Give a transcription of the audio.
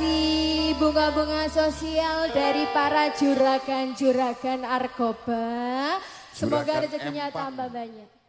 kasih bunga-bunga sosial dari para juragan-juragan Arkoba, Semoga rezekinya tambah banyak.